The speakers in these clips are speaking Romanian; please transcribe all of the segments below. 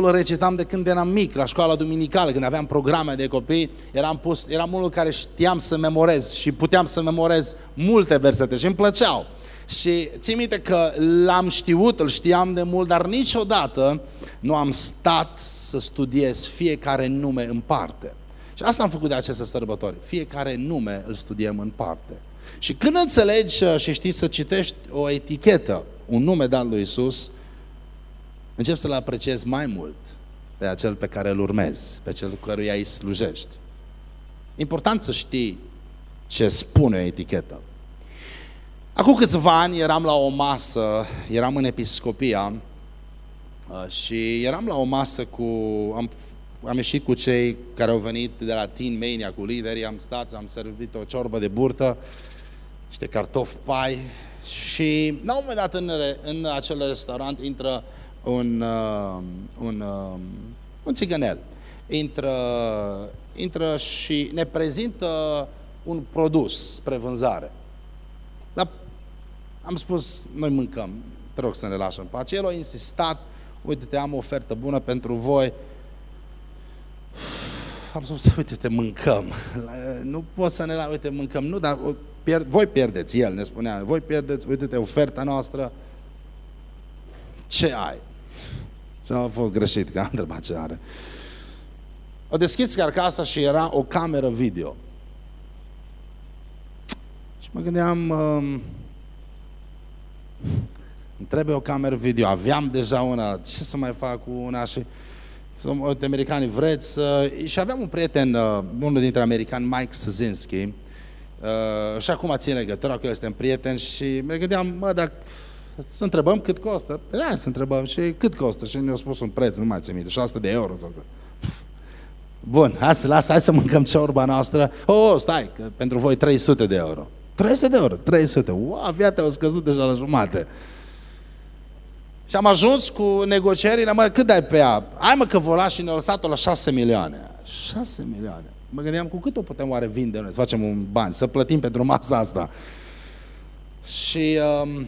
Eu îl recitam de când eram mic, la școala duminicală, când aveam programe de copii, eram, pus, eram unul care știam să memorez și puteam să memorez multe versete și îmi plăceau. Și ții minte că l-am știut, îl știam de mult, dar niciodată nu am stat să studiez fiecare nume în parte. Și asta am făcut de aceste sărbători. Fiecare nume îl studiem în parte. Și când înțelegi și știi să citești o etichetă, un nume dat lui Isus, încep să-L apreciezi mai mult pe acel pe care îl urmezi, pe cel căruia îi slujești. Important să știi ce spune o etichetă. Acum câțiva ani eram la o masă, eram în episcopia uh, și eram la o masă cu, am, am ieșit cu cei care au venit de la Teen Mania, cu liderii, am stat, am servit o ciorbă de burtă, niște cartofi pai și la un moment dat în, în acel restaurant intră un, uh, un, uh, un țigănel. Intră, intră și ne prezintă un produs spre vânzare. La, am spus, noi mâncăm, te rog să ne lași în pace. El a insistat, uite-te, am o ofertă bună pentru voi. Am spus, uite-te, mâncăm. Nu pot să ne la, uite, mâncăm, nu, dar pierd, voi pierdeți, el ne spunea, voi pierdeți, uite-te, oferta noastră. Ce ai? Și a fost greșit, că am întrebat ce are. O deschis carcasa și era o cameră video. Și mă gândeam, um, îmi trebuie o cameră video. Aveam deja una, ce să mai fac cu una? Și uite, americanii vreți să... Și aveam un prieten, uh, unul dintre americani, Mike Szynski, uh, și acum ține legătura cu el, suntem prieteni și mă gândeam, mă, dacă să întrebăm cât costă. Păi să întrebăm și cât costă. Și ne-au spus un preț, nu mai țin minte, 600 de euro. Sau că... Bun, hai să, lasă, hai să mâncăm ciorba noastră. Oh, stai, că pentru voi 300 de euro. 300 de euro, 300. Wow, viața au scăzut deja la jumate. Și am ajuns cu negocierile, mă, cât dai pe ea? Hai mă că vor și ne-au lăsat-o la 6 milioane. 6 milioane. Mă gândeam, cu cât o putem oare vinde noi, să facem un bani, să plătim pentru masa asta. Și um,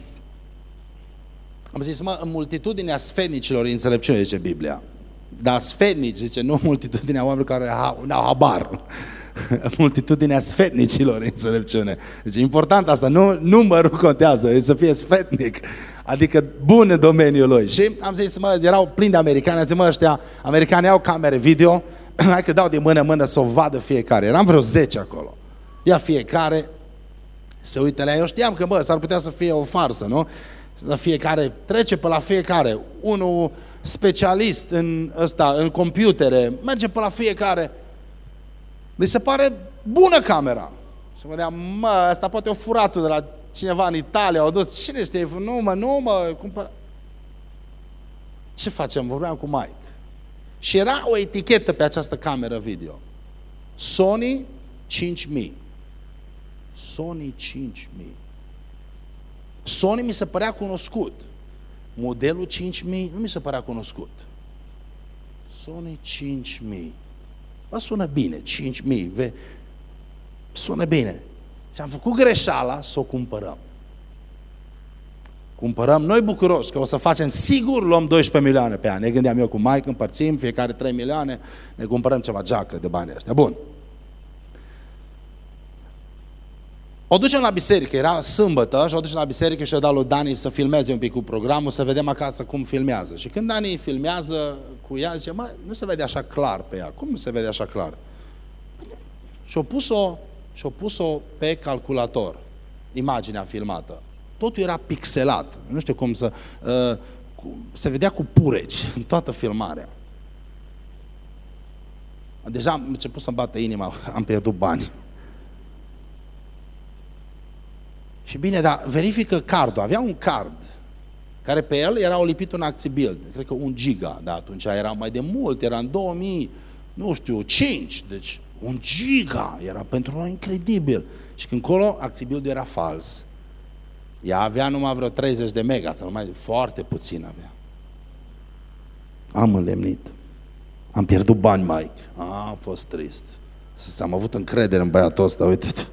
am zis, mă, în multitudinea sfetnicilor înțelepciune, zice Biblia. Dar sfetnici, zice, nu multitudinea oamenilor care n-au habar. multitudinea sfetnicilor înțelepciune. Deci important asta, nu numărul contează, e să fie sfetnic. Adică bun în domeniul lui. Și am zis, mă, erau plini de americani, am zis, mă, ăștia, americani au camere video, hai că dau din mână în mână să o vadă fiecare. Eram vreo 10 acolo. Ia fiecare, se uită la ea. Eu știam că, bă, s-ar putea să fie o farsă, nu? La fiecare, trece pe la fiecare. Unul specialist în ăsta, în computere, merge pe la fiecare. Li se pare bună camera. Și mă deam, mă, asta poate o furat de la cineva în Italia, au dus, cine știe, nu mă, nu mă, cumpăr... Ce facem? Vorbeam cu Mike. Și era o etichetă pe această cameră video. Sony 5000. Sony 5000. Sony mi se părea cunoscut. Modelul 5000 nu mi se părea cunoscut. Sony 5000. Bă, sună bine, 5000. Ve... Sună bine. Și am făcut greșeala să o cumpărăm. Cumpărăm noi bucuroși că o să facem, sigur luăm 12 milioane pe an. Ne gândeam eu cu Mike, împărțim fiecare 3 milioane, ne cumpărăm ceva geacă de bani ăștia. Bun. O ducem la biserică, era sâmbătă și o ducem la biserică și o dau lui Dani să filmeze un pic cu programul, să vedem acasă cum filmează. Și când Dani filmează cu ea, zice, mă, nu se vede așa clar pe ea. Cum nu se vede așa clar? Și-o pus-o, și-o pus-o pe calculator, imaginea filmată. Totul era pixelat. Nu știu cum să... Uh, cu, se vedea cu pureci în toată filmarea. Deja am început să-mi bată inima, am pierdut bani. Și bine, dar verifică cardul. Avea un card care pe el era lipit un build. Cred că un giga, da, atunci era mai de mult, era în 2000, nu știu, 5, deci un giga era pentru noi incredibil. Și când colo build era fals. Ea avea numai vreo 30 de mega, sau mai foarte puțin avea. Am înlemnit. Am pierdut bani, Mike. A, a fost trist. Să am avut încredere în băiatul ăsta, uite -te.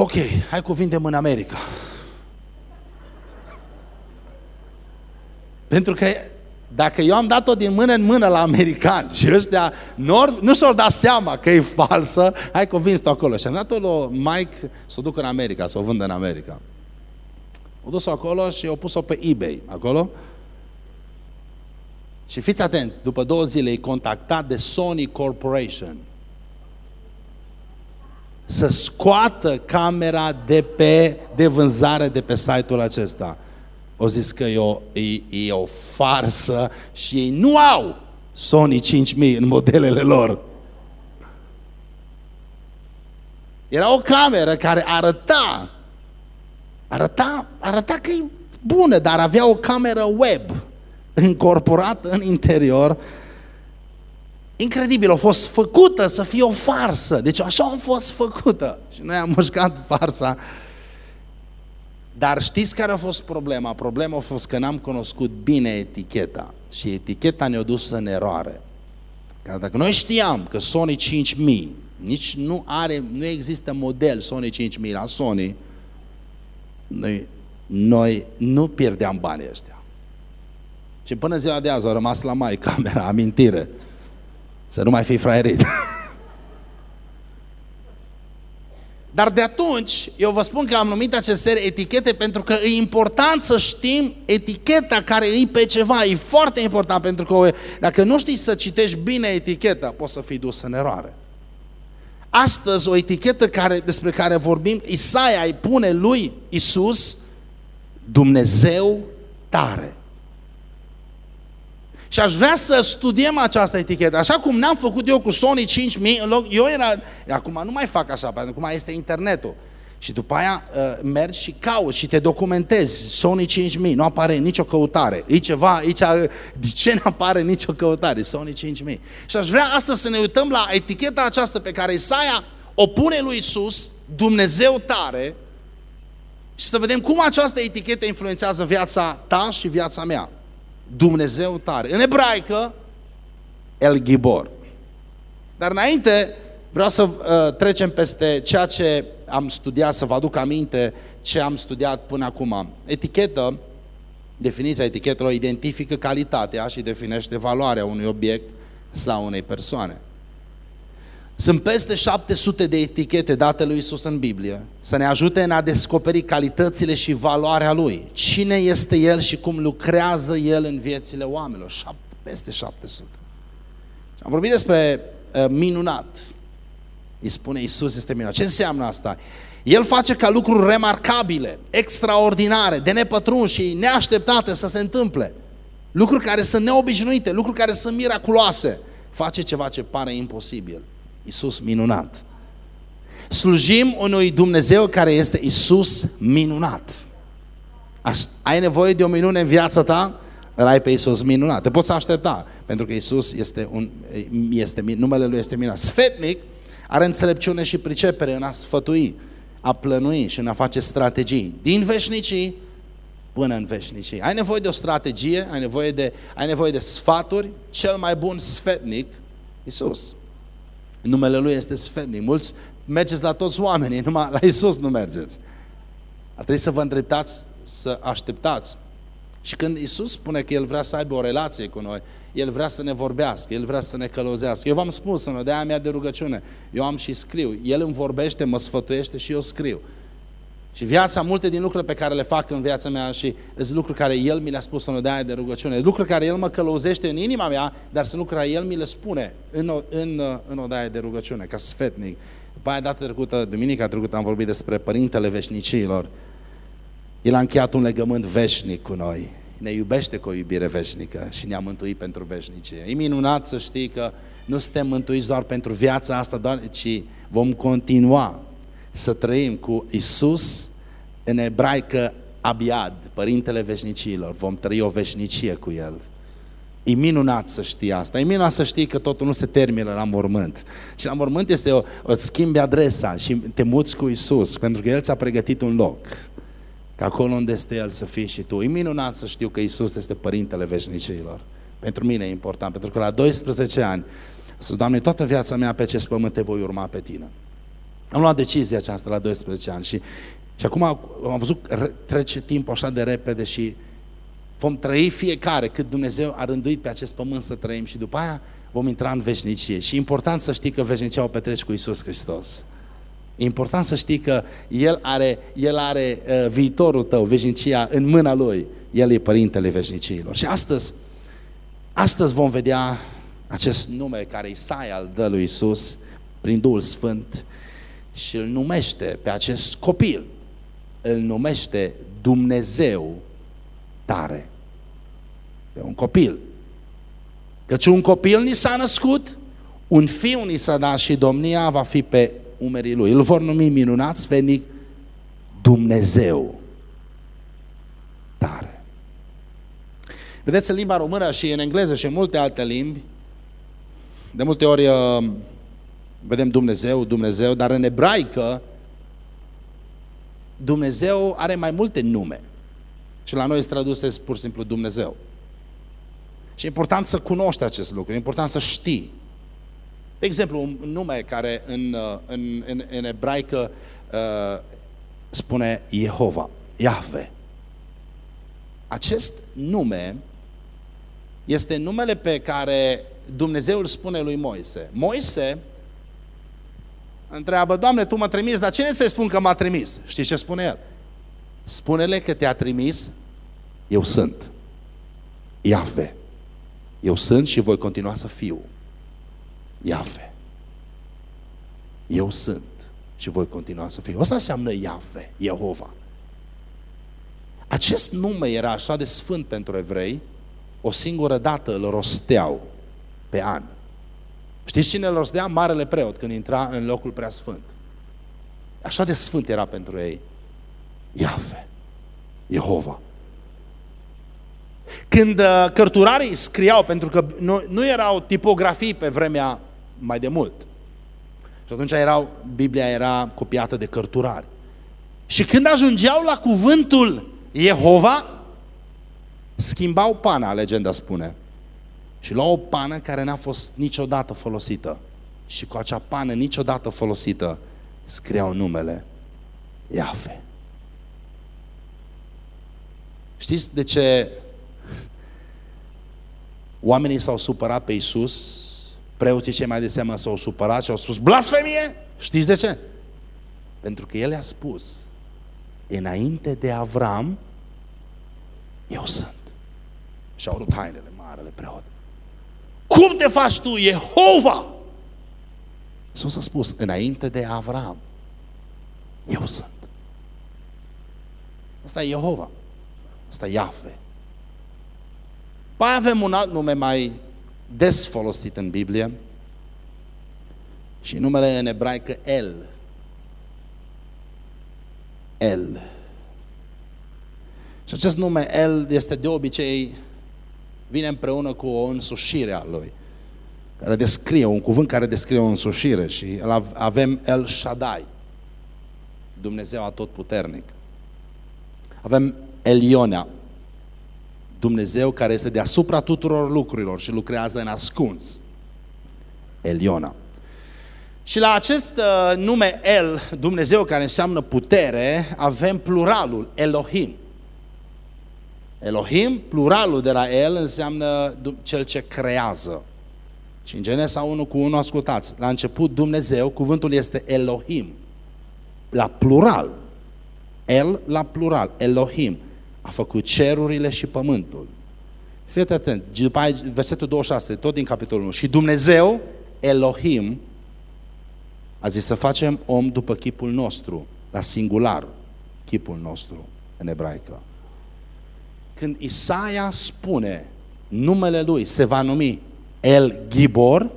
Ok, hai cu vindem în America. Pentru că dacă eu am dat-o din mână în mână la americani și ăștia nor, nu și-au dat seama că e falsă, hai că o vinzi acolo. Și am dat-o lui Mike să o ducă în America, să o vândă în America. O dus acolo și o pus-o pe eBay, acolo. Și fiți atenți, după două zile e contactat de Sony Corporation să scoată camera de pe de vânzare de pe site-ul acesta. O zis că e o, e, e o farsă și ei nu au Sony 5000 în modelele lor. Era o cameră care arăta, arăta, arăta că e bună, dar avea o cameră web incorporată în interior. Incredibil, a fost făcută să fie o farsă. Deci așa a fost făcută. Și noi am mușcat farsa dar știți care a fost problema? Problema a fost că n-am cunoscut bine eticheta și eticheta ne-a dus în eroare. Că dacă noi știam că Sony 5000 nici nu are, nu există model Sony 5000 la Sony, noi, noi nu pierdeam banii ăștia. Și până ziua de azi a rămas la mai camera, amintire. Să nu mai fii fraierit. Dar de atunci, eu vă spun că am numit acest serie etichete pentru că e important să știm eticheta care e pe ceva. E foarte important pentru că dacă nu știi să citești bine eticheta, poți să fii dus în eroare. Astăzi, o etichetă care, despre care vorbim, Isaia îi pune lui Isus Dumnezeu tare. Și aș vrea să studiem această etichetă. Așa cum n-am făcut eu cu Sony 5000, în loc, eu era, acum nu mai fac așa, pentru că acum este internetul. Și după aia uh, mergi și cauți și te documentezi. Sony 5000, nu apare nicio căutare. E ceva, aici, de ce nu apare nicio căutare? Sony 5000. Și aș vrea astăzi să ne uităm la eticheta aceasta pe care Isaia o pune lui Isus, Dumnezeu tare, și să vedem cum această etichetă influențează viața ta și viața mea. Dumnezeu tare. În ebraică, El Gibor. Dar înainte, vreau să uh, trecem peste ceea ce am studiat, să vă aduc aminte ce am studiat până acum. Etichetă, definiția etichetelor identifică calitatea și definește valoarea unui obiect sau unei persoane. Sunt peste 700 de etichete date lui Isus în Biblie să ne ajute în a descoperi calitățile și valoarea Lui. Cine este El și cum lucrează El în viețile oamenilor. Peste 700. Am vorbit despre uh, minunat. Îi spune Isus este minunat. Ce înseamnă asta? El face ca lucruri remarcabile, extraordinare, de nepătruns și neașteptate să se întâmple. Lucruri care sunt neobișnuite, lucruri care sunt miraculoase. Face ceva ce pare imposibil. Isus minunat. Slujim unui Dumnezeu care este Isus minunat. Ai nevoie de o minune în viața ta? Îl ai pe Isus minunat. Te poți aștepta, pentru că Isus este un, este, numele Lui este minunat. Sfetnic are înțelepciune și pricepere în a sfătui, a plănui și în a face strategii. Din veșnicii până în veșnicii. Ai nevoie de o strategie, ai nevoie de, ai nevoie de sfaturi, cel mai bun sfetnic, Isus. Numele Lui este sfetnic. Mulți mergeți la toți oamenii, numai la Isus nu mergeți. Ar trebui să vă îndreptați, să așteptați. Și când Isus spune că El vrea să aibă o relație cu noi, El vrea să ne vorbească, El vrea să ne călăuzească. Eu v-am spus în de mea de rugăciune, eu am și scriu. El îmi vorbește, mă sfătuiește și eu scriu. Și viața, multe din lucruri pe care le fac în viața mea și sunt lucruri care El mi le-a spus în odaia de rugăciune, lucruri care El mă călăuzește în inima mea, dar sunt lucruri care El mi le spune în, în, în odaia de rugăciune, ca sfetnic. După aia, data trecută, duminica trecută, am vorbit despre Părintele Veșnicilor. El a încheiat un legământ veșnic cu noi. Ne iubește cu o iubire veșnică și ne-a mântuit pentru veșnicie. E minunat să știi că nu suntem mântuiți doar pentru viața asta, doar, ci vom continua să trăim cu Isus în ebraică Abiad, Părintele Veșnicilor. Vom trăi o veșnicie cu El. E minunat să știi asta. E minunat să știi că totul nu se termină la mormânt. Și la mormânt este o, o schimbi adresa și te muți cu Isus, pentru că El ți-a pregătit un loc. Că acolo unde este El să fii și tu. E minunat să știu că Isus este Părintele Veșnicilor. Pentru mine e important, pentru că la 12 ani, Doamne, toată viața mea pe acest pământ te voi urma pe Tine. Am luat decizia aceasta la 12 ani și, și acum am văzut trece timpul așa de repede și Vom trăi fiecare cât Dumnezeu a rânduit pe acest pământ să trăim și după aia vom intra în veșnicie. Și e important să știi că veșnicia o petreci cu Isus Hristos. E important să știi că El are, El are uh, viitorul tău, veșnicia, în mâna Lui. El e Părintele veșniciilor. Și astăzi, astăzi vom vedea acest nume care Isaia îl dă lui Isus prin Duhul Sfânt și îl numește pe acest copil, îl numește Dumnezeu tare. Pe un copil. Căci un copil ni s-a născut, un fiu ni s-a dat și domnia va fi pe umerii lui. Îl vor numi minunat, sfenic, Dumnezeu tare. Vedeți, în limba română și în engleză și în multe alte limbi, de multe ori uh, vedem Dumnezeu, Dumnezeu, dar în ebraică Dumnezeu are mai multe nume. Și la noi este traduse pur și simplu Dumnezeu. Și e important să cunoști acest lucru, e important să știi. De exemplu, un nume care în, uh, în, în, în ebraică uh, spune Jehova, Iahve. Acest nume este numele pe care Dumnezeu îl spune lui Moise. Moise întreabă, Doamne, Tu mă trimis, dar cine să-i spun că m-a trimis? Știți ce spune el? Spune-le că te-a trimis, eu sunt. Iahve. Eu sunt și voi continua să fiu. Iahve. Eu sunt și voi continua să fiu. Asta înseamnă Iahve, Jehova. Acest nume era așa de sfânt pentru evrei, o singură dată îl rosteau pe an. Știți cine îl rostea? Marele preot când intra în locul prea sfânt. Așa de sfânt era pentru ei. Iahve, Jehova. Când uh, cărturarii scriau, pentru că nu, nu erau tipografii pe vremea mai de mult. Și atunci erau, Biblia era copiată de cărturari. Și când ajungeau la cuvântul Jehova, schimbau pana, legenda spune. Și luau o pană care n-a fost niciodată folosită. Și cu acea pană niciodată folosită scriau numele Iahve. Știți de ce oamenii s-au supărat pe Isus? Preoții cei mai de seamă s-au supărat și au spus blasfemie? Știți de ce? Pentru că El a spus înainte de Avram eu sunt. Și au rupt hainele marele preot. Cum te faci tu, Jehova? Iisus a spus, înainte de Avram, eu sunt. Asta e Jehova. Asta e Iahve. Mai avem un alt nume mai des folosit în Biblie și numele în ebraică El. El. Și acest nume El este de obicei vine împreună cu o însușire a lui, care descrie, un cuvânt care descrie o însușire și avem El Shaddai, Dumnezeu atotputernic. Avem Elionea, Dumnezeu care este deasupra tuturor lucrurilor și lucrează în ascuns. Eliona. Și la acest uh, nume El, Dumnezeu care înseamnă putere, avem pluralul, Elohim. Elohim, pluralul de la El înseamnă cel ce creează. Și în Genesa 1 cu 1, ascultați, la început Dumnezeu, cuvântul este Elohim. La plural. El la plural, Elohim. A făcut cerurile și pământul. Fiți atent, după aia, versetul 26, tot din capitolul 1. Și Dumnezeu, Elohim, a zis să facem om după chipul nostru, la singular, chipul nostru, în ebraică când Isaia spune numele lui se va numi El Gibor,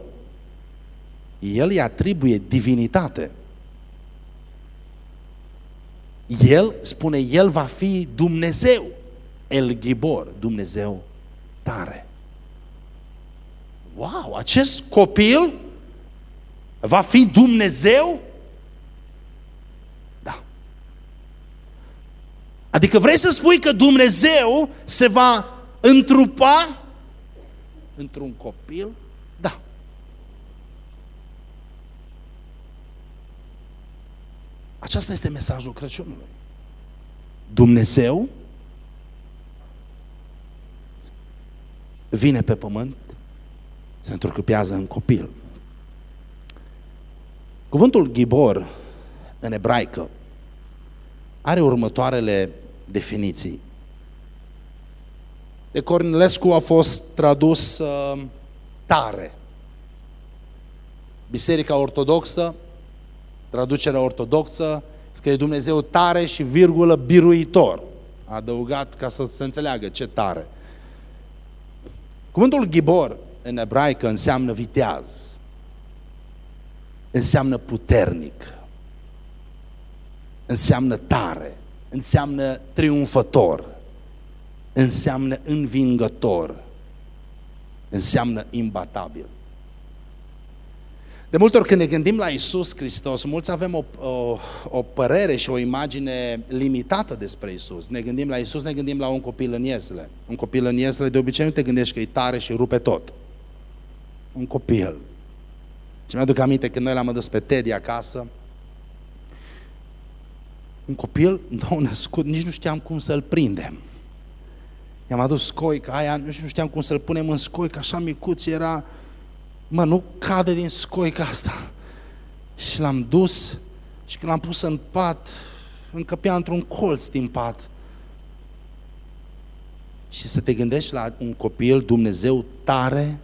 el îi atribuie divinitate. El spune, el va fi Dumnezeu, El Gibor, Dumnezeu tare. Wow, acest copil va fi Dumnezeu Adică vrei să spui că Dumnezeu se va întrupa într-un copil? Da. Aceasta este mesajul Crăciunului. Dumnezeu vine pe pământ, se întrucupează în copil. Cuvântul ghibor în ebraică are următoarele definiții. De Cornilescu a fost tradus uh, tare. Biserica Ortodoxă, traducerea ortodoxă, scrie Dumnezeu tare și virgulă biruitor. A adăugat ca să se înțeleagă ce tare. Cuvântul ghibor în ebraică înseamnă viteaz. Înseamnă puternic. Înseamnă tare. Înseamnă triumfător. Înseamnă învingător. Înseamnă imbatabil. De multe ori când ne gândim la Isus Hristos, mulți avem o, o, o părere și o imagine limitată despre Isus. Ne gândim la Isus, ne gândim la un copil în iesle. Un copil în iesle, de obicei nu te gândești că e tare și rupe tot. Un copil. Și mi-aduc aminte când noi l-am adus pe Teddy acasă, un copil nou născut, nici nu știam cum să-l prindem. I-am adus scoica aia, nu știam cum să-l punem în scoică, așa micuț era, mă, nu cade din scoica asta. Și l-am dus și când l-am pus în pat, încăpea într-un colț din pat. Și să te gândești la un copil, Dumnezeu tare,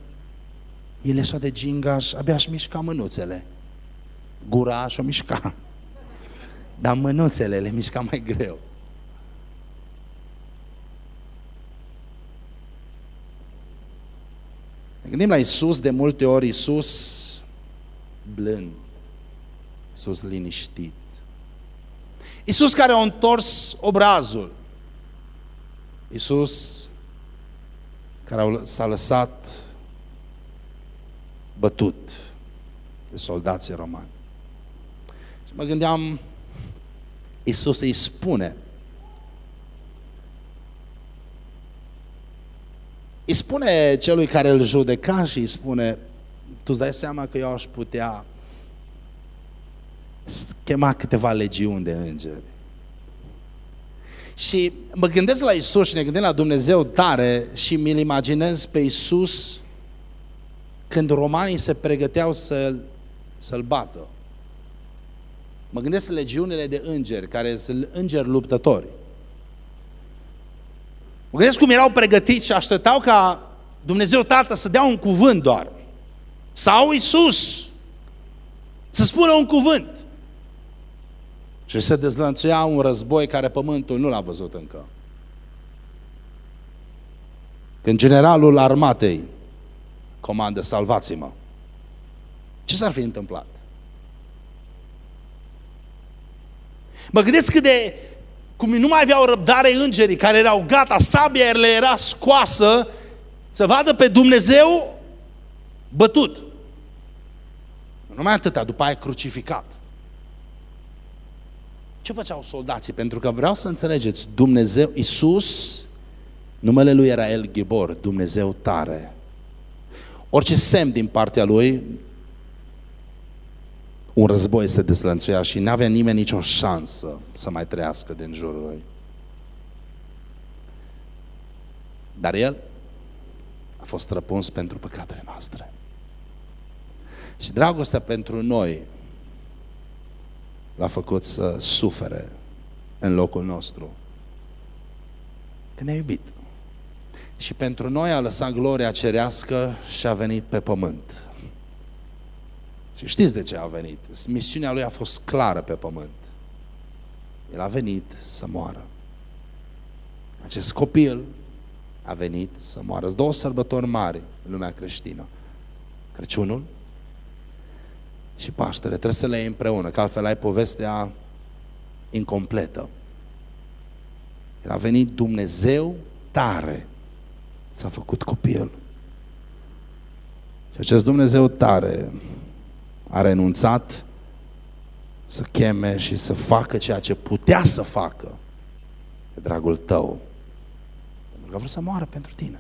el e așa de gingaș, abia aș mișca mânuțele. Gura și-o mișca. Dar mânuțele le mișca mai greu. Ne gândim la Isus, de multe ori Isus blând, Isus liniștit. Isus care a întors obrazul. Isus care s-a lăsat bătut de soldații romani. Și mă gândeam, Isus îi spune Îi spune celui care îl judeca și îi spune, tu îți dai seama că eu aș putea chema câteva legiuni de îngeri. Și mă gândesc la Isus și ne gândim la Dumnezeu tare și mi-l imaginez pe Isus când romanii se pregăteau să-l, să-l bată. Mă gândesc la legiunile de îngeri, care sunt îngeri luptători. Mă gândesc cum erau pregătiți și așteptau ca Dumnezeu Tată să dea un cuvânt doar. Sau Isus să spună un cuvânt. Și se dezlănțuia un război care pământul nu l-a văzut încă. Când generalul armatei comandă, salvați-mă. Ce s-ar fi întâmplat? Mă gândesc cât de cum nu mai aveau răbdare îngerii care erau gata, sabia le era scoasă să vadă pe Dumnezeu bătut. Nu mai atâta, după aia crucificat. Ce făceau soldații? Pentru că vreau să înțelegeți, Dumnezeu, Isus, numele lui era El Gibor, Dumnezeu tare. Orice semn din partea lui, un război se deslănțuia și nu avea nimeni nicio șansă să mai trăiască din jurul lui. Dar el a fost răpuns pentru păcatele noastre. Și dragostea pentru noi l-a făcut să sufere în locul nostru. Că ne-a iubit. Și pentru noi a lăsat gloria cerească și a venit pe pământ. Și știți de ce a venit. Misiunea lui a fost clară pe pământ. El a venit să moară. Acest copil a venit să moară. Sunt două sărbători mari în lumea creștină. Crăciunul și Paștele. Trebuie să le iei împreună, că altfel ai povestea incompletă. El a venit Dumnezeu tare. S-a făcut copil. Și acest Dumnezeu tare a renunțat să cheme și să facă ceea ce putea să facă pe dragul tău. Pentru că a vrut să moară pentru tine.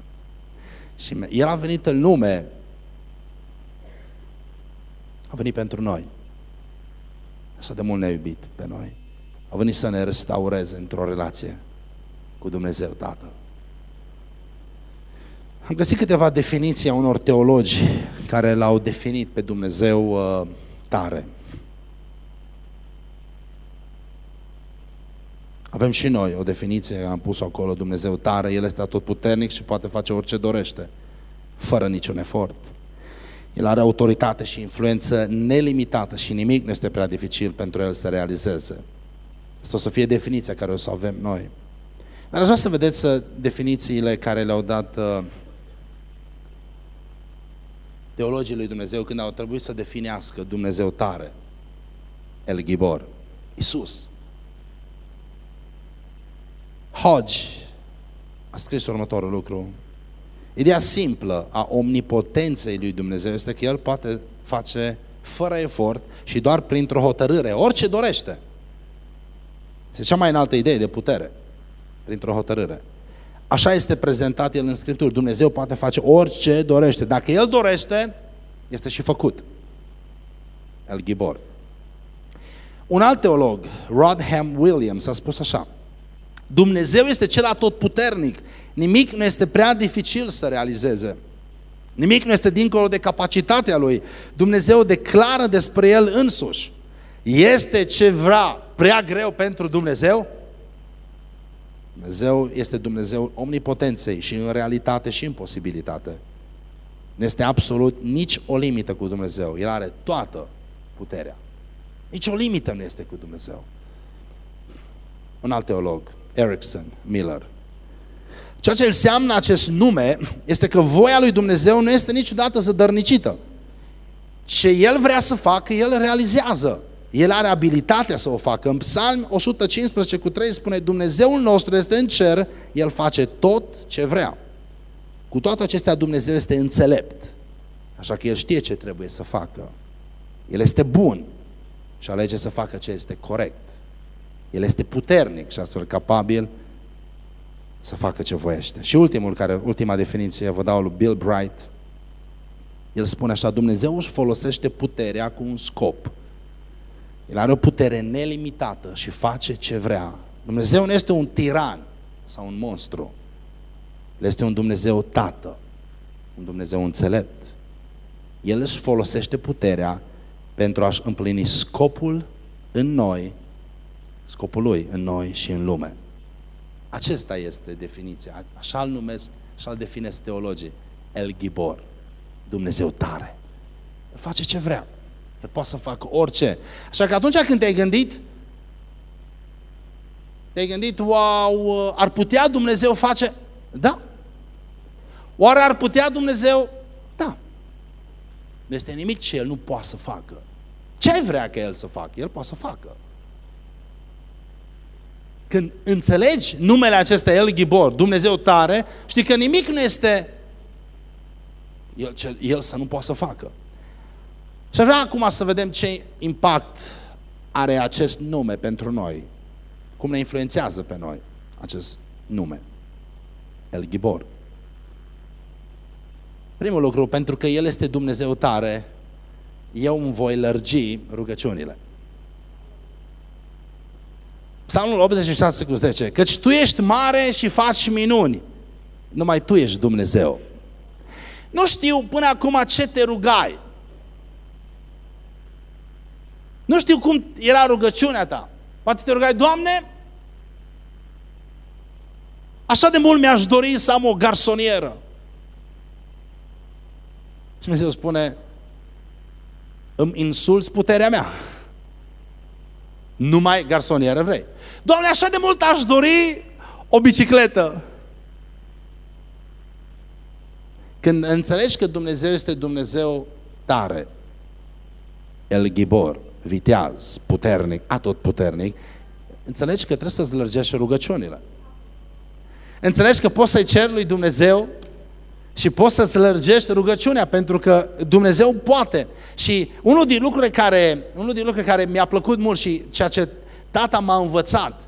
Și El a venit în lume, a venit pentru noi. Așa de mult ne-a iubit pe noi. A venit să ne restaureze într-o relație cu Dumnezeu Tatăl. Am găsit câteva definiții a unor teologi care l-au definit pe Dumnezeu uh, tare. Avem și noi o definiție, am pus-o acolo, Dumnezeu tare, El este atotputernic și poate face orice dorește, fără niciun efort. El are autoritate și influență nelimitată și nimic nu este prea dificil pentru El să realizeze. Asta o să fie definiția care o să avem noi. Dar aș vrea să vedeți uh, definițiile care le-au dat uh, teologii lui Dumnezeu când au trebuit să definească Dumnezeu tare, El Gibor, Isus. Hodge a scris următorul lucru. Ideea simplă a omnipotenței lui Dumnezeu este că El poate face fără efort și doar printr-o hotărâre, orice dorește. Este cea mai înaltă idee de putere, printr-o hotărâre. Așa este prezentat El în Scripturi. Dumnezeu poate face orice dorește. Dacă El dorește, este și făcut. El Gibor. Un alt teolog, Rodham Williams, a spus așa. Dumnezeu este cel atotputernic. Nimic nu este prea dificil să realizeze. Nimic nu este dincolo de capacitatea Lui. Dumnezeu declară despre El însuși. Este ce vrea prea greu pentru Dumnezeu? Dumnezeu este Dumnezeu omnipotenței și în realitate și în posibilitate. Nu este absolut nici o limită cu Dumnezeu. El are toată puterea. Nici o limită nu este cu Dumnezeu. Un alt teolog, Erickson Miller. Ceea ce înseamnă acest nume este că voia lui Dumnezeu nu este niciodată zădărnicită. Ce El vrea să facă, El realizează. El are abilitatea să o facă. În Psalm 115 cu 3 spune Dumnezeul nostru este în cer, El face tot ce vrea. Cu toate acestea Dumnezeu este înțelept. Așa că El știe ce trebuie să facă. El este bun și alege să facă ce este corect. El este puternic și astfel capabil să facă ce voiește. Și ultimul, care, ultima definiție vă dau lui Bill Bright. El spune așa, Dumnezeu își folosește puterea cu un scop. El are o putere nelimitată și face ce vrea. Dumnezeu nu este un tiran sau un monstru. El este un Dumnezeu tată, un Dumnezeu înțelept. El își folosește puterea pentru a-și împlini scopul în noi, scopul lui în noi și în lume. Acesta este definiția. Așa îl numesc, așa îl definesc teologii. El Gibor. Dumnezeu tare. El face ce vrea. El poate să facă orice. Așa că atunci când te-ai gândit, te-ai gândit, wow, ar putea Dumnezeu face? Da. Oare ar putea Dumnezeu? Da. Nu este nimic ce El nu poate să facă. Ce vrea că El să facă? El poate să facă. Când înțelegi numele acesta, El Gibor, Dumnezeu tare, știi că nimic nu este el, el să nu poată să facă. Și vreau acum să vedem ce impact are acest nume pentru noi. Cum ne influențează pe noi acest nume. El Gibor. Primul lucru, pentru că El este Dumnezeu tare, eu îmi voi lărgi rugăciunile. Psalmul 86 cu 10. Căci Tu ești mare și faci minuni. Numai Tu ești Dumnezeu. Nu știu până acum ce te rugai. Nu știu cum era rugăciunea ta. Poate te rugai, Doamne, așa de mult mi-aș dori să am o garsonieră. Și Dumnezeu spune, îmi insulți puterea mea. Numai garsonieră vrei. Doamne, așa de mult aș dori o bicicletă. Când înțelegi că Dumnezeu este Dumnezeu tare, El Gibor, viteaz, puternic, atot puternic, înțelegi că trebuie să-ți lărgești rugăciunile. Înțelegi că poți să-i ceri lui Dumnezeu și poți să-ți lărgești rugăciunea, pentru că Dumnezeu poate. Și unul din lucrurile care, unul din lucrurile care mi-a plăcut mult și ceea ce tata m-a învățat,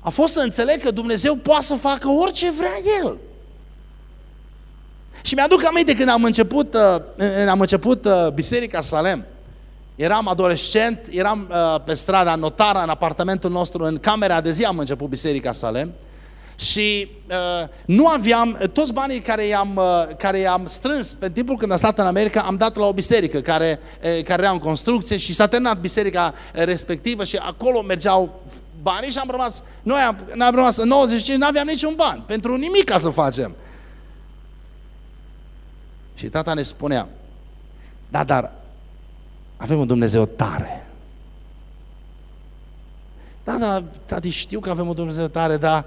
a fost să înțeleg că Dumnezeu poate să facă orice vrea El. Și mi-aduc aminte când am început, uh, am început uh, Biserica Salem. Eram adolescent, eram uh, pe strada Notara, în apartamentul nostru, în camera de zi am început Biserica Salem. și uh, nu aveam, toți banii care i-am, uh, care i-am strâns pe timpul când am stat în America, am dat la o biserică care, uh, care era în construcție și s-a terminat biserica respectivă și acolo mergeau banii și am rămas, noi am, am rămas în 95, nu aveam niciun ban, pentru nimic ca să facem. Și tata ne spunea, da, dar avem un Dumnezeu tare. Da, da, tati, știu că avem un Dumnezeu tare, dar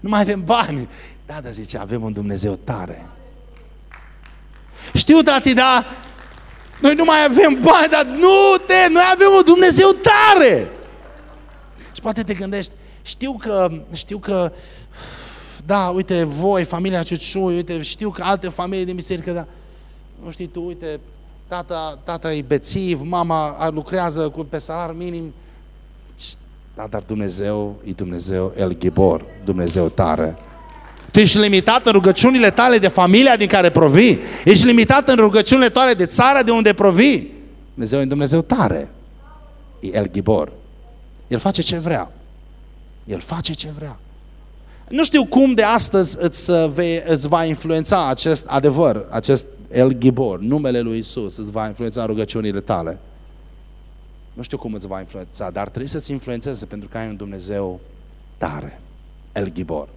nu mai avem bani. Da, da, zice, avem un Dumnezeu tare. Știu, tati, da, noi nu mai avem bani, dar nu te, noi avem un Dumnezeu tare. Și poate te gândești, știu că, știu că, da, uite, voi, familia Ciuciui, uite, știu că alte familii din biserică, dar nu știi tu, uite, tata, tata e bețiv, mama lucrează cu, pe salar minim, da, dar Dumnezeu e Dumnezeu El Gibor, Dumnezeu tare. Tu ești limitat în rugăciunile tale de familia din care provii. Ești limitat în rugăciunile tale de țara de unde provii. Dumnezeu e Dumnezeu tare. E El Gibor. El face ce vrea. El face ce vrea. Nu știu cum de astăzi îți, vei, îți va influența acest adevăr, acest El Gibor, numele lui Isus, îți va influența rugăciunile tale. Nu știu cum îți va influența, dar trebuie să-ți influențeze pentru că ai un Dumnezeu tare. El Gibor.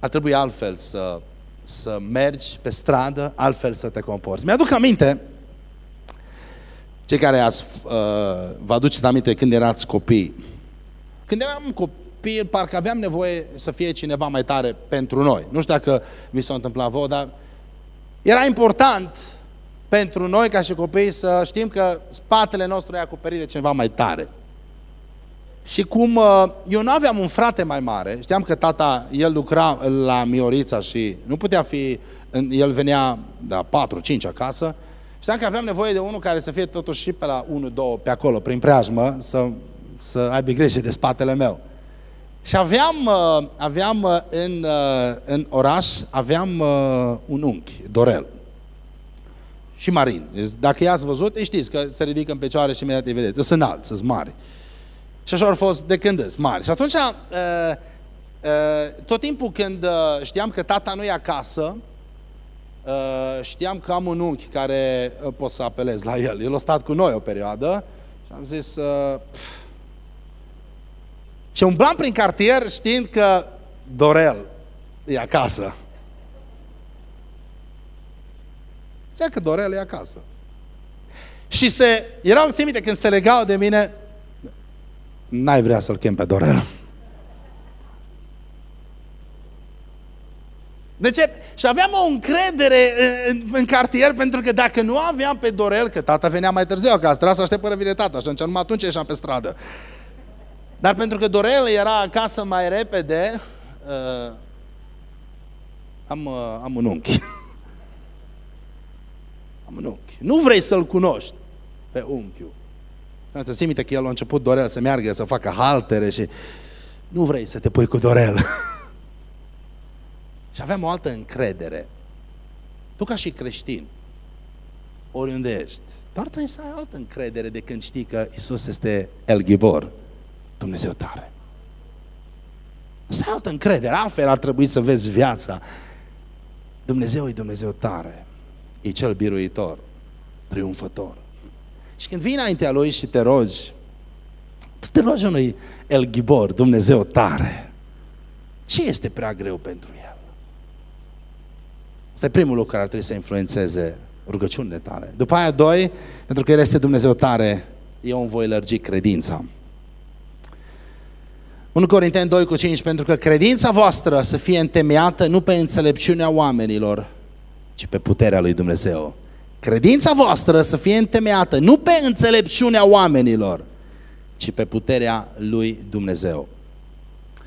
Ar trebui altfel să, să mergi pe stradă, altfel să te comporți. Mi-aduc aminte, cei care ați, uh, vă aduceți aminte când erați copii. Când eram copii, parcă aveam nevoie să fie cineva mai tare pentru noi. Nu știu dacă vi s-a întâmplat vouă, dar era important pentru noi ca și copii să știm că spatele nostru e acoperit de ceva mai tare. Și cum uh, eu nu aveam un frate mai mare, știam că tata, el lucra la Miorița și nu putea fi, el venea de la 4-5 acasă, știam că aveam nevoie de unul care să fie totuși și pe la 1-2 pe acolo, prin preajmă, să, să aibă grijă de spatele meu. Și aveam, uh, aveam uh, în, în oraș, aveam un unchi, Dorel și marin. Dacă i-ați văzut, știți că se ridică în picioare și imediat îi vedeți. Sunt înalți, sunt mari. Și așa au fost de când sunt mari. Și atunci, uh, uh, tot timpul când uh, știam că tata nu e acasă, știam că am un unchi care pot să apelez la el. El a stat cu noi o perioadă și am zis... Și umblam prin cartier știind că Dorel e acasă. Zicea că Dorel e acasă. Și se, erau, ții minte, când se legau de mine, n-ai vrea să-l chem pe Dorel. De ce? Și aveam o încredere în, în cartier pentru că dacă nu aveam pe Dorel, că tata venea mai târziu acasă, trebuia să aștept până vine tata și numai atunci ieșeam pe stradă. Dar pentru că Dorel era acasă mai repede, uh, am, uh, am un unchi. Am un unchi. Nu vrei să-l cunoști pe unchiul. Să ții minte că el a început Dorel să meargă, să facă haltere și nu vrei să te pui cu Dorel. și aveam o altă încredere. Tu ca și creștin, oriunde ești, doar trebuie să ai o altă încredere de când știi că Isus este El Gibor, Dumnezeu tare. Să ai altă încredere, altfel ar trebui să vezi viața. Dumnezeu e Dumnezeu tare e cel biruitor, triumfător. Și când vii înaintea Lui și te rogi, tu te rogi unui El Gibor, Dumnezeu tare. Ce este prea greu pentru El? Asta e primul lucru care ar trebui să influențeze rugăciunile tale. După aia, doi, pentru că El este Dumnezeu tare, eu îmi voi lărgi credința. 1 Corinteni 2 cu 5, pentru că credința voastră să fie întemeiată nu pe înțelepciunea oamenilor, ci pe puterea lui Dumnezeu. Credința voastră să fie întemeiată nu pe înțelepciunea oamenilor, ci pe puterea lui Dumnezeu.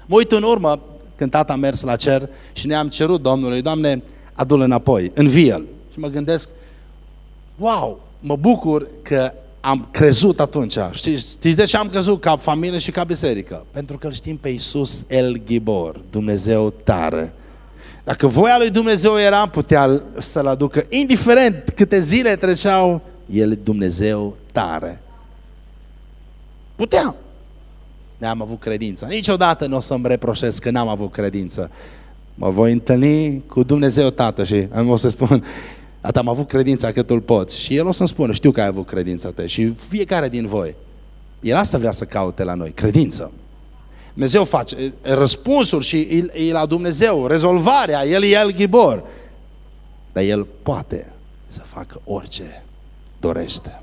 Mă uit în urmă când tata a mers la cer și ne-am cerut Domnului, Doamne, adu-l înapoi, învie-l. Și mă gândesc, wow, mă bucur că am crezut atunci. Știți, știți de ce am crezut ca familie și ca biserică? Pentru că îl știm pe Iisus El Gibor, Dumnezeu tare, dacă voia lui Dumnezeu era, putea să-l aducă, indiferent câte zile treceau, el Dumnezeu tare. Putea. ne-am avut credință. Niciodată nu o să-mi reproșez că n-am avut credință. Mă voi întâlni cu Dumnezeu Tată și o să spun, Ata am avut credința cât îl poți. Și El o să-mi spună, știu că ai avut credința te. Și fiecare din voi. El asta vrea să caute la noi, credință. Dumnezeu face răspunsul și e la Dumnezeu, rezolvarea, El e El ghibor. Dar El poate să facă orice dorește.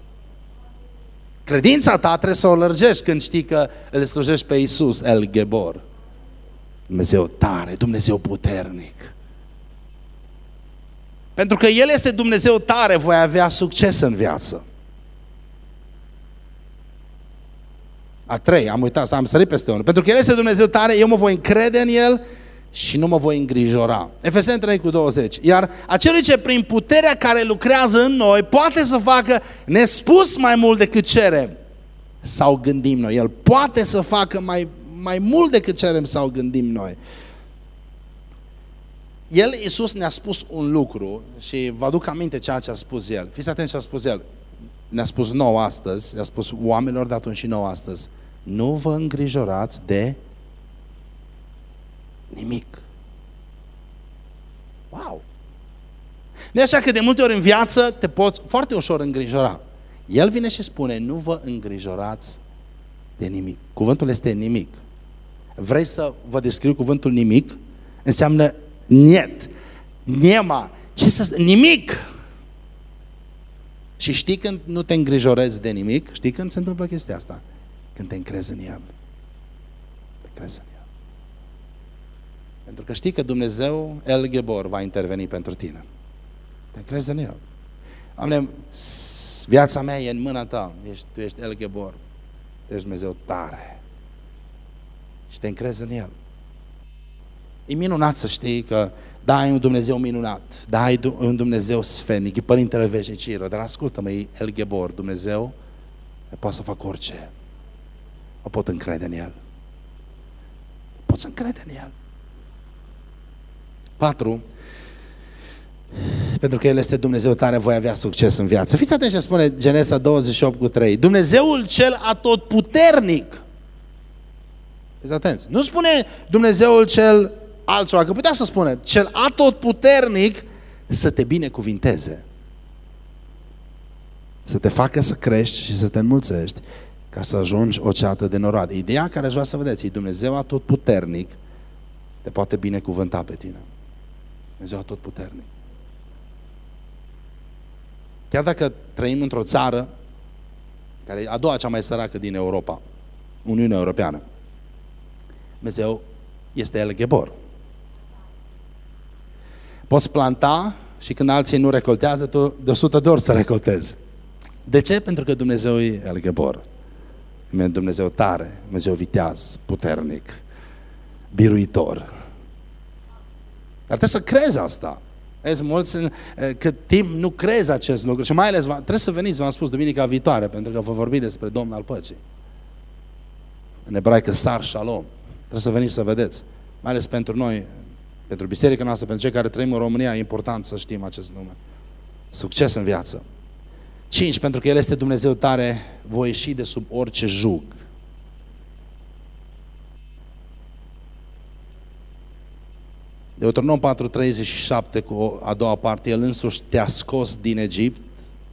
Credința ta trebuie să o lărgești când știi că îl slujești pe Iisus, El Gebor. Dumnezeu tare, Dumnezeu puternic. Pentru că El este Dumnezeu tare, voi avea succes în viață. A trei, am uitat, am sărit peste unul. Pentru că El este Dumnezeu tare, eu mă voi încrede în El și nu mă voi îngrijora. Efeseni 3 cu 20. Iar acelui ce prin puterea care lucrează în noi poate să facă nespus mai mult decât cerem sau gândim noi. El poate să facă mai, mai mult decât cerem sau gândim noi. El, Iisus, ne-a spus un lucru și vă aduc aminte ceea ce a spus El. Fiți atenți ce a spus El. Ne-a spus nou astăzi, ne-a spus oamenilor de atunci și nou astăzi. Nu vă îngrijorați de nimic. Wow! De așa că de multe ori în viață te poți foarte ușor îngrijora. El vine și spune, nu vă îngrijorați de nimic. Cuvântul este nimic. Vrei să vă descriu cuvântul nimic? Înseamnă niet, niema, ce să, nimic. Și știi când nu te îngrijorezi de nimic? Știi când se întâmplă chestia asta? Când te încrezi în El. Te crezi în El. Pentru că știi că Dumnezeu, El Gebor, va interveni pentru tine. Te crezi în El. Doamne, viața mea e în mâna Ta. Ești, tu ești El Gebor. Tu ești Dumnezeu tare. Și te încrezi în El. E minunat să știi că da, ai un Dumnezeu minunat, da, ai un Dumnezeu sfenic, e Părintele Veșniciră, dar ascultă-mă, e El Gebor, Dumnezeu poate să fac orice. O pot încrede în El. Pot să încrede în El. Patru, pentru că El este Dumnezeu tare, voi avea succes în viață. Fiți atenți ce spune Genesa 28 cu 3. Dumnezeul cel atotputernic. Fiți atenți. Nu spune Dumnezeul cel altceva, că putea să spună, cel atotputernic să te binecuvinteze. Să te facă să crești și să te înmulțești ca să ajungi o ceată de noroade. Ideea care aș vrea să vedeți, e Dumnezeu atotputernic te poate binecuvânta pe tine. Dumnezeu atotputernic. Chiar dacă trăim într-o țară care e a doua cea mai săracă din Europa, Uniunea Europeană, Dumnezeu este El Gebor. Poți planta și când alții nu recoltează, tu de 100 de ori să recoltezi. De ce? Pentru că Dumnezeu e El Gebor. E Dumnezeu tare, Dumnezeu viteaz, puternic, biruitor. Dar trebuie să crezi asta. Vezi, mulți, eh, cât timp nu crezi acest lucru și mai ales trebuie să veniți, v-am spus, duminica viitoare, pentru că vă vorbi despre Domnul al Păcii. În ebraică Sar Shalom. Trebuie să veniți să vedeți. Mai ales pentru noi, pentru biserica noastră, pentru cei care trăim în România, e important să știm acest nume. Succes în viață. Cinci, pentru că El este Dumnezeu tare, voi ieși de sub orice jug. Deuteronom 4.37 cu a doua parte, El însuși te-a scos din Egipt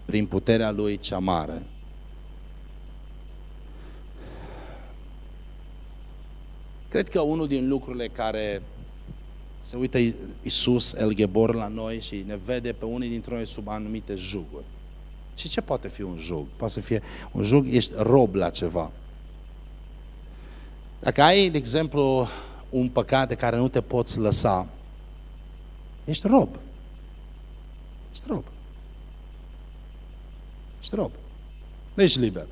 prin puterea Lui cea mare. Cred că unul din lucrurile care se uită Iisus, El Gebor la noi și ne vede pe unii dintre noi sub anumite juguri. Și ce poate fi un jug? Poate să fie un jug, ești rob la ceva. Dacă ai, de exemplu, un păcat de care nu te poți lăsa, ești rob. Ești rob. Ești rob. Nu ești liber.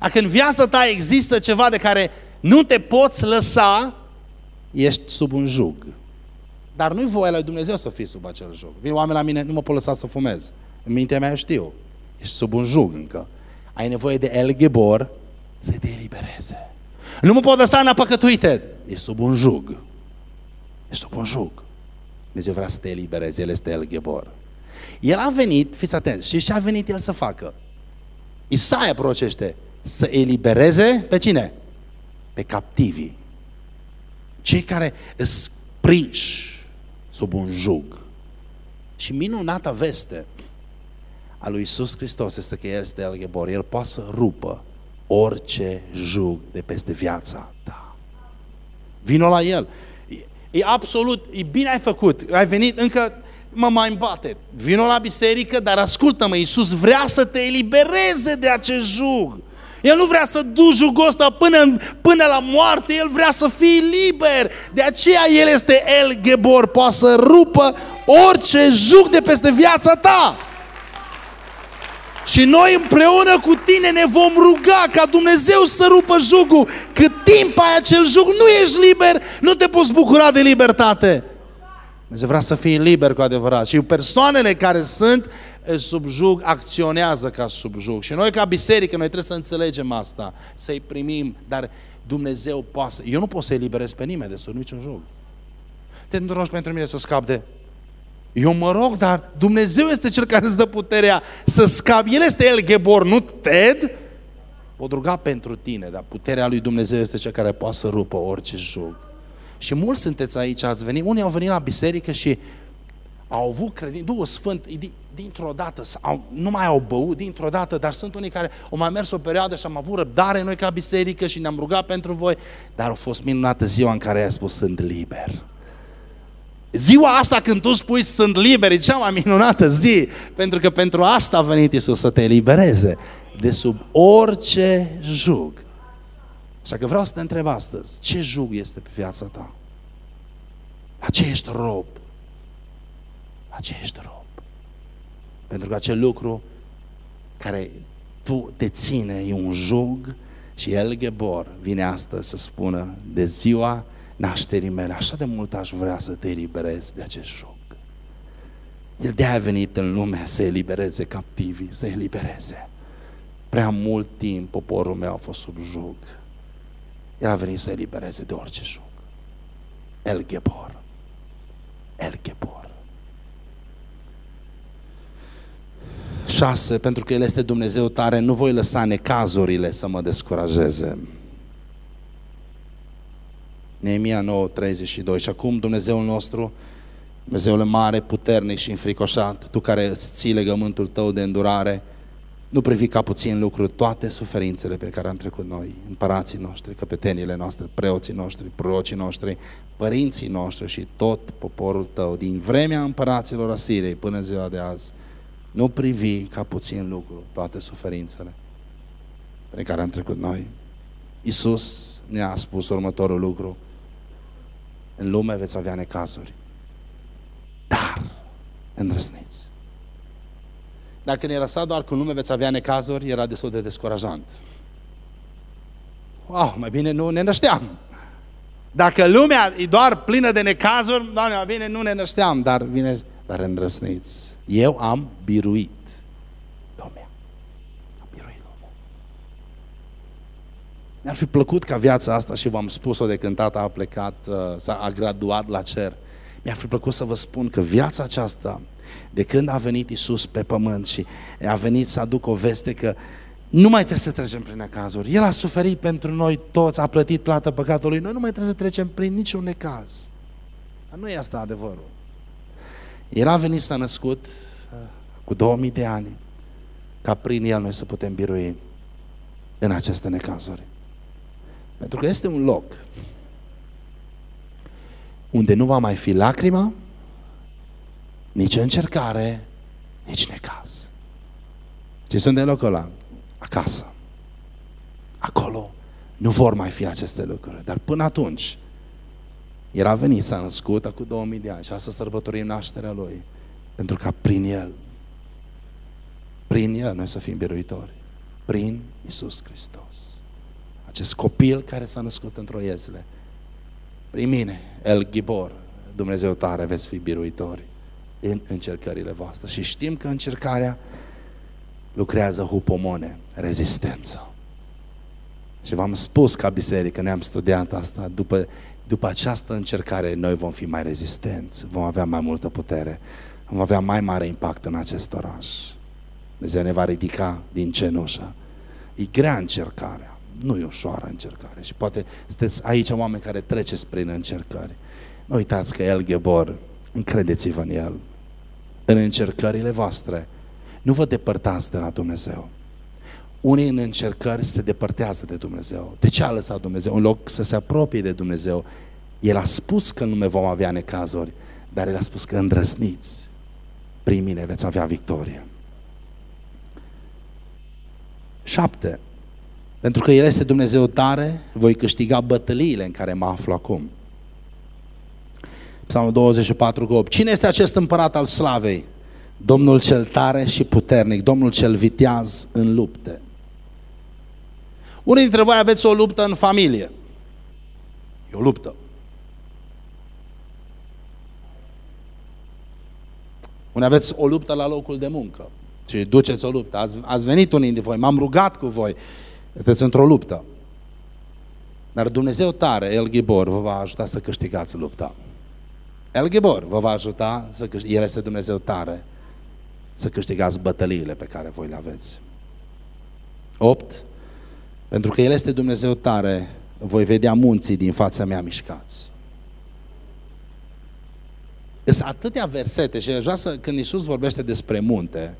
Dacă în viața ta există ceva de care nu te poți lăsa, ești sub un jug. Dar nu-i voia lui Dumnezeu să fii sub acel jug. Vin oameni la mine, nu mă pot lăsa să fumez. În mintea mea știu. Ești sub un jug încă. Ai nevoie de El Gebor să te elibereze. Nu mă pot lăsa în apăcătuite. Ești sub un jug. Ești sub un jug. Dumnezeu vrea să te elibereze. El este El Gebor. El a venit, fiți atenți, și ce a venit El să facă? Isaia procește să elibereze pe cine? pe captivii, cei care îți prinși sub un jug. Și minunata veste a lui Isus Hristos este că El este El Gebor. El poate să rupă orice jug de peste viața ta. Vino la El. E, e absolut, e bine ai făcut. Ai venit încă, mă mai îmbate. Vino la biserică, dar ascultă-mă, Iisus vrea să te elibereze de acest jug. El nu vrea să duci jugul ăsta până, până la moarte, El vrea să fii liber. De aceea El este El Gebor, poate să rupă orice jug de peste viața ta. Și noi împreună cu tine ne vom ruga ca Dumnezeu să rupă jugul. Cât timp ai acel jug, nu ești liber, nu te poți bucura de libertate. Dumnezeu vrea să fii liber cu adevărat. Și persoanele care sunt sub jug acționează ca sub jug. Și noi ca biserică, noi trebuie să înțelegem asta, să-i primim, dar Dumnezeu poate. Eu nu pot să eliberez pe nimeni de sub niciun jug. Te rogi pentru mine să scap de eu mă rog, dar Dumnezeu este Cel care îți dă puterea să scapi. El este El Gebor, nu Ted. Pot ruga pentru tine, dar puterea lui Dumnezeu este Cel care poate să rupă orice jug. Și mulți sunteți aici, ați venit, unii au venit la biserică și au avut credință, Duhul Sfânt, dintr-o dată, au, nu mai au băut dintr-o dată, dar sunt unii care au mai mers o perioadă și am avut răbdare noi ca biserică și ne-am rugat pentru voi, dar a fost minunată ziua în care ai spus, sunt liber. Ziua asta când tu spui sunt liber, e cea mai minunată zi, pentru că pentru asta a venit Isus să te elibereze de sub orice jug. Așa că vreau să te întreb astăzi, ce jug este pe viața ta? La ce ești rob? La ce ești rob? Pentru că acel lucru care tu te ține e un jug și El Gebor vine astăzi să spună de ziua nașterii mele, așa de mult aș vrea să te eliberezi de acest joc. El de-a venit în lume să elibereze captivii, să elibereze. Prea mult timp poporul meu a fost sub jug. El a venit să elibereze de orice jug. El Gebor. El Gebor. Șase, pentru că El este Dumnezeu tare, nu voi lăsa necazurile să mă descurajeze. Neemia 9, 32. Și acum Dumnezeul nostru, Dumnezeul mare, puternic și înfricoșat, Tu care îți ții legământul Tău de îndurare, nu privi ca puțin lucru toate suferințele pe care am trecut noi, împărații noștri, căpetenile noastre, preoții noștri, prorocii noștri, părinții noștri și tot poporul Tău, din vremea împăraților Asiriei până ziua de azi, nu privi ca puțin lucru toate suferințele pe care am trecut noi. Iisus ne-a spus următorul lucru, în lume veți avea necazuri. Dar îndrăsniți. Dacă ne lăsat doar că în lume veți avea necazuri, era destul de descurajant. Wow, mai bine nu ne nășteam. Dacă lumea e doar plină de necazuri, Doamne, mai bine nu ne nășteam, dar vine, dar îndrăsniți. Eu am biruit Mi-ar fi plăcut ca viața asta, și v-am spus-o de când tata a plecat, uh, s-a a graduat la cer, mi-ar fi plăcut să vă spun că viața aceasta, de când a venit Isus pe pământ și a venit să aducă o veste că nu mai trebuie să trecem prin necazuri. El a suferit pentru noi toți, a plătit plata păcatului. Noi nu mai trebuie să trecem prin niciun necaz. Dar nu e asta adevărul. El a venit să a născut uh, cu 2000 de ani ca prin el noi să putem birui în aceste necazuri. Pentru că este un loc unde nu va mai fi lacrima, nici încercare, nici necaz. Ce sunt de locul ăla? Acasă. Acolo nu vor mai fi aceste lucruri. Dar până atunci, el a venit, s-a născut acum 2000 de ani și asta sărbătorim nașterea Lui. Pentru ca prin El, prin El noi să fim biruitori. Prin Isus Hristos acest copil care s-a născut într-o iesle. Prin mine, El Gibor, Dumnezeu tare, veți fi biruitori în încercările voastre. Și știm că încercarea lucrează hupomone, rezistență. Și v-am spus ca biserică, ne-am studiat asta, după, după această încercare noi vom fi mai rezistenți, vom avea mai multă putere, vom avea mai mare impact în acest oraș. Dumnezeu ne va ridica din cenușă. E grea încercarea Nu e ușoară încercare și poate sunteți aici oameni care treceți prin încercări. Nu uitați că El Gebor, încredeți-vă în El. În încercările voastre, nu vă depărtați de la Dumnezeu. Unii în încercări se depărtează de Dumnezeu. De ce a lăsat Dumnezeu? În loc să se apropie de Dumnezeu, El a spus că nu ne vom avea necazuri, dar El a spus că îndrăsniți. Prin mine veți avea victorie. Șapte. Pentru că El este Dumnezeu tare, voi câștiga bătăliile în care mă aflu acum. Psalmul 24 cu 8. Cine este acest împărat al slavei? Domnul cel tare și puternic, Domnul cel viteaz în lupte. Unii dintre voi aveți o luptă în familie. E o luptă. Unii aveți o luptă la locul de muncă și duceți o luptă. Ați, ați venit unii dintre voi, m-am rugat cu voi. Sunteți într-o luptă. Dar Dumnezeu tare, El Ghibor, vă va ajuta să câștigați lupta. El Ghibor vă va ajuta să câștigați. El este Dumnezeu tare să câștigați bătăliile pe care voi le aveți. 8. Pentru că El este Dumnezeu tare, voi vedea munții din fața mea mișcați. Sunt atâtea versete și aș vrea să, când Iisus vorbește despre munte,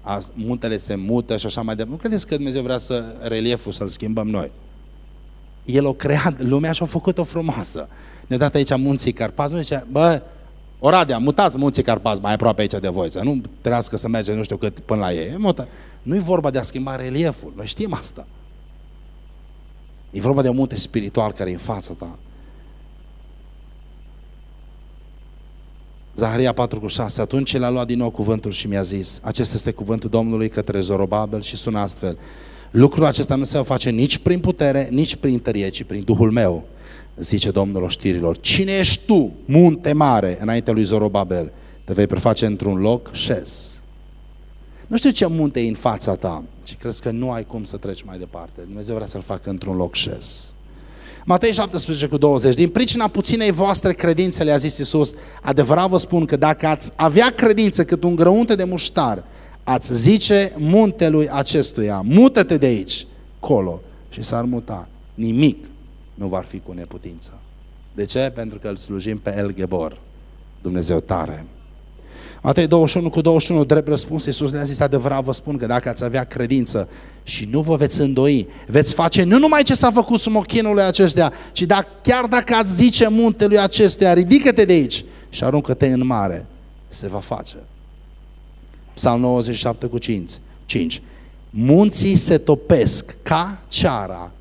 a, muntele se mută și așa mai departe, nu credeți că Dumnezeu vrea să relieful să-l schimbăm noi? El o creat, lumea și-a făcut-o frumoasă. Ne-a dat aici munții Carpați, nu zice, bă, Oradea, mutați munții Carpați mai aproape aici de voi, să nu trească să merge nu știu cât până la ei. Mută. Nu e vorba de a schimba relieful, noi știm asta. E vorba de un munte spiritual care e în fața ta. Zaharia 4 cu 6. Atunci el a luat din nou cuvântul și mi-a zis, acesta este cuvântul Domnului către Zorobabel și sună astfel. Lucrul acesta nu se va face nici prin putere, nici prin tărie, ci prin Duhul meu, zice Domnul oștirilor. Cine ești tu, munte mare, înaintea lui Zorobabel? Te vei preface într-un loc șez. Nu știu ce munte e în fața ta, ci crezi că nu ai cum să treci mai departe. Dumnezeu vrea să-l facă într-un loc șez. Matei 17 cu 20. Din pricina puținei voastre credințe, le-a zis Iisus, adevărat vă spun că dacă ați avea credință cât un grăunte de muștar, ați zice muntelui acestuia, mută-te de aici, colo, și s-ar muta. Nimic nu va fi cu neputință. De ce? Pentru că îl slujim pe El Gebor, Dumnezeu tare. Matei 21 cu 21, drept răspuns, Iisus le-a zis, adevărat vă spun că dacă ați avea credință și nu vă veți îndoi, veți face nu numai ce s-a făcut sub ochinului acestuia, ci dacă, chiar dacă ați zice muntelui acestuia, ridică-te de aici și aruncă-te în mare, se va face. Psalm 97 cu 5. 5. Munții se topesc ca ceara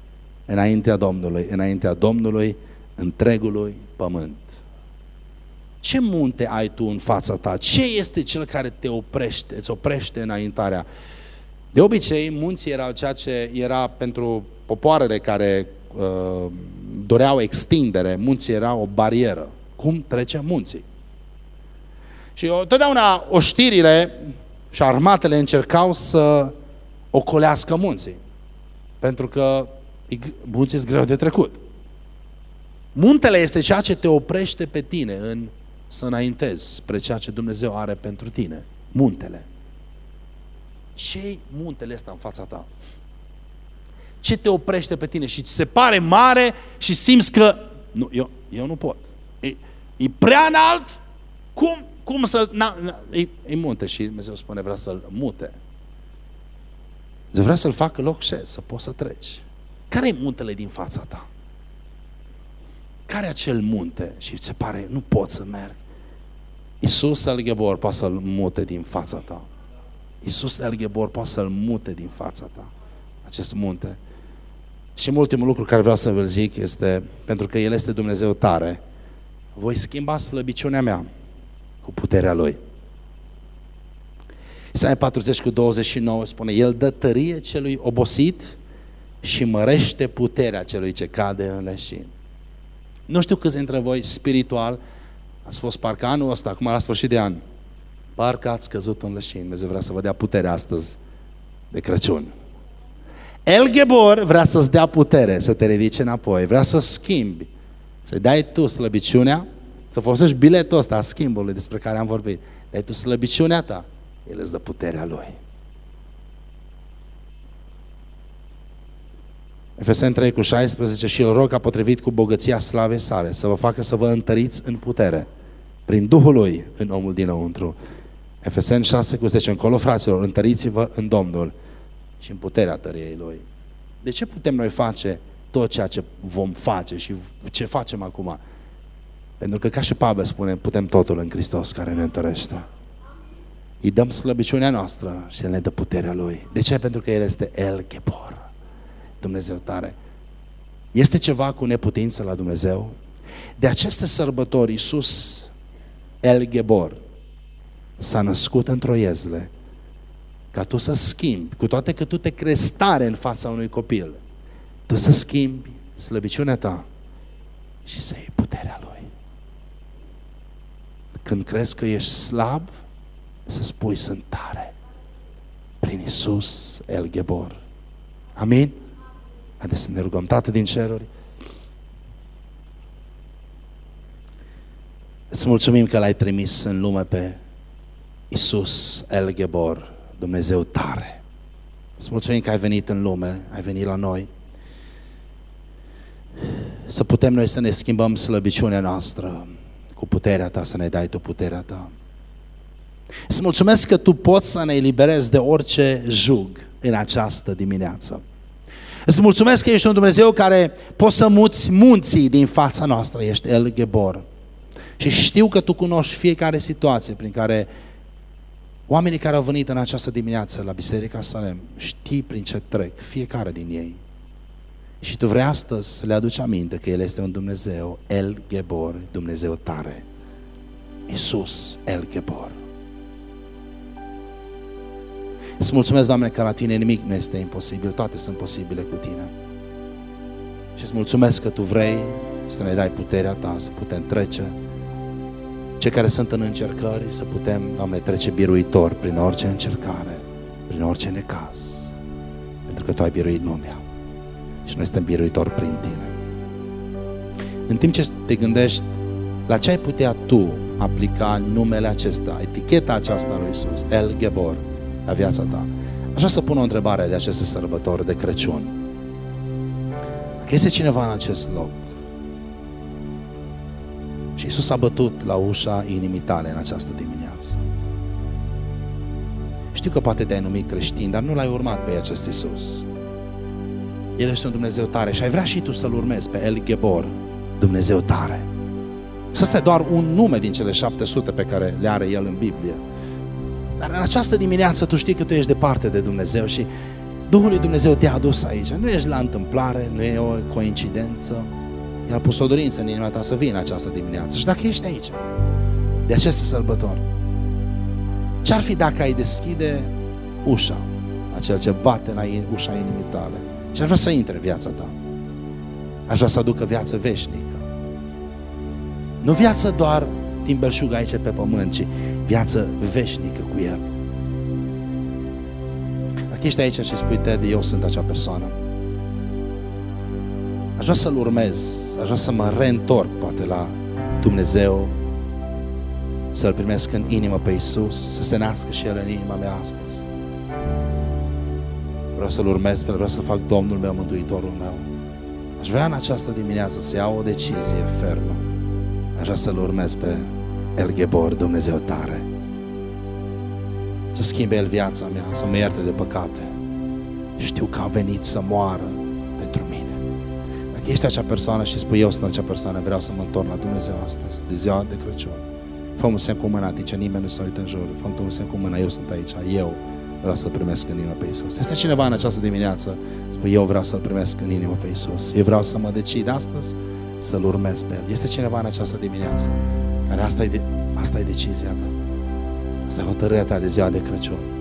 înaintea Domnului, înaintea Domnului întregului pământ. Ce munte ai tu în fața ta? Ce este cel care te oprește, îți oprește înaintarea? De obicei, munții erau ceea ce era pentru popoarele care uh, doreau extindere, munții erau o barieră. Cum trece munții? Și totdeauna oștirile și armatele încercau să ocolească munții. Pentru că munții sunt greu de trecut. Muntele este ceea ce te oprește pe tine în să înaintezi spre ceea ce Dumnezeu are pentru tine. Muntele. ce muntele ăsta în fața ta? Ce te oprește pe tine și ți se pare mare și simți că nu, eu, eu nu pot. E, e prea înalt? Cum, cum să... Na, na, e, e munte și Dumnezeu spune vrea să-l mute. Dumnezeu vrea să-l facă loc și să poți să treci. Care e muntele din fața ta? Care e acel munte? Și ți se pare, nu pot să merg. Iisus El Gebor poate să-l mute din fața ta. Iisus El Gebor poate să-l mute din fața ta. Acest munte. Și ultimul lucru care vreau să vă zic este, pentru că El este Dumnezeu tare, voi schimba slăbiciunea mea cu puterea Lui. Isaia 40 cu 29 spune, El dă tărie celui obosit și mărește puterea celui ce cade în leșin. Nu știu câți dintre voi spiritual Ați fost parcă anul ăsta, acum la sfârșit de an. Parcă ați căzut în leșin. Dumnezeu vrea să vă dea putere astăzi de Crăciun. El Gebor vrea să-ți dea putere, să te ridice înapoi, vrea să schimbi, să dai tu slăbiciunea, să folosești biletul ăsta a schimbului despre care am vorbit. Dai tu slăbiciunea ta, El îți dă puterea Lui. Efeseni 3 cu 16 și îl rog ca potrivit cu bogăția slavei sale să vă facă să vă întăriți în putere prin Duhul Lui în omul dinăuntru. Efeseni 6 cu 10 încolo, fraților, întăriți-vă în Domnul și în puterea tăriei Lui. De ce putem noi face tot ceea ce vom face și ce facem acum? Pentru că, ca și Pavel spune, putem totul în Hristos care ne întărește. Îi dăm slăbiciunea noastră și El ne dă puterea Lui. De ce? Pentru că El este El Gebor. Dumnezeu tare. Este ceva cu neputință la Dumnezeu? De aceste sărbători, Iisus, El Gebor, s-a născut într-o iezle ca tu să schimbi, cu toate că tu te crezi tare în fața unui copil, tu să schimbi slăbiciunea ta și să iei puterea Lui. Când crezi că ești slab, să spui sunt tare. Prin Isus El Gebor. Amin? Haideți să ne rugăm, Tată din ceruri. Îți mulțumim că l-ai trimis în lume pe Isus El Gebor, Dumnezeu tare. Îți mulțumim că ai venit în lume, ai venit la noi. Să putem noi să ne schimbăm slăbiciunea noastră cu puterea ta, să ne dai tu puterea ta. Îți mulțumesc că tu poți să ne eliberezi de orice jug în această dimineață. Îți mulțumesc că ești un Dumnezeu care poți să muți munții din fața noastră, ești El Gebor. Și știu că Tu cunoști fiecare situație prin care oamenii care au venit în această dimineață la Biserica Salem, știi prin ce trec, fiecare din ei. Și Tu vrei astăzi să le aduci aminte că El este un Dumnezeu, El Gebor, Dumnezeu tare. Iisus, El Gebor. Îți mulțumesc, Doamne, că la Tine nimic nu este imposibil, toate sunt posibile cu Tine. Și îți mulțumesc că Tu vrei să ne dai puterea Ta, să putem trece. Cei care sunt în încercări, să putem, Doamne, trece biruitor prin orice încercare, prin orice necaz. Pentru că Tu ai biruit lumea. Și noi suntem biruitori prin Tine. În timp ce te gândești la ce ai putea Tu aplica numele acesta, eticheta aceasta lui Isus, El Gebor, la viața ta. Aș vrea să pun o întrebare de aceste sărbători de Crăciun. Că este cineva în acest loc și Iisus a bătut la ușa inimii tale în această dimineață. Știu că poate te-ai numit creștin, dar nu l-ai urmat pe acest Iisus. El este un Dumnezeu tare și ai vrea și tu să-L urmezi pe El Gebor, Dumnezeu tare. Să este doar un nume din cele 700 pe care le are El în Biblie. Dar în această dimineață tu știi că tu ești departe de Dumnezeu și Duhul lui Dumnezeu te-a adus aici. Nu ești la întâmplare, nu e o coincidență. El a pus o dorință în inima ta să vii în această dimineață. Și dacă ești aici, de aceste sărbători, ce-ar fi dacă ai deschide ușa, acel ce bate la ușa inimii tale și aș vrea să intre în viața ta. Aș vrea să aducă viață veșnică. Nu viață doar din belșug aici pe pământ, ci viață veșnică cu El. Dacă ești aici și spui, Ted, eu sunt acea persoană. Aș vrea să-L urmez, aș vrea să mă reîntorc poate la Dumnezeu, să-L primesc în inimă pe Isus, să se nască și El în inima mea astăzi. Vreau să-L urmez, pentru vreau să-L fac Domnul meu, Mântuitorul meu. Aș vrea în această dimineață să iau o decizie fermă. Aș vrea să-L urmez pe El Gebor, Dumnezeu tare. Să schimbe El viața mea, să mă ierte de păcate. Știu că a venit să moară pentru mine. Dacă ești acea persoană și spui eu sunt acea persoană, vreau să mă întorc la Dumnezeu astăzi, de ziua de Crăciun. Fă un semn cu mâna, adică nimeni nu se uită în jur. Fă un semn cu mâna, eu sunt aici, eu vreau să-L primesc în inimă pe Isus. Este cineva în această dimineață, spui eu vreau să-L primesc în inimă pe Isus. Eu vreau să mă decid astăzi să-L urmez pe El. Este cineva în această dimineață care asta e, de, asta e decizia ta. Asta e hotărârea ta de ziua de Crăciun.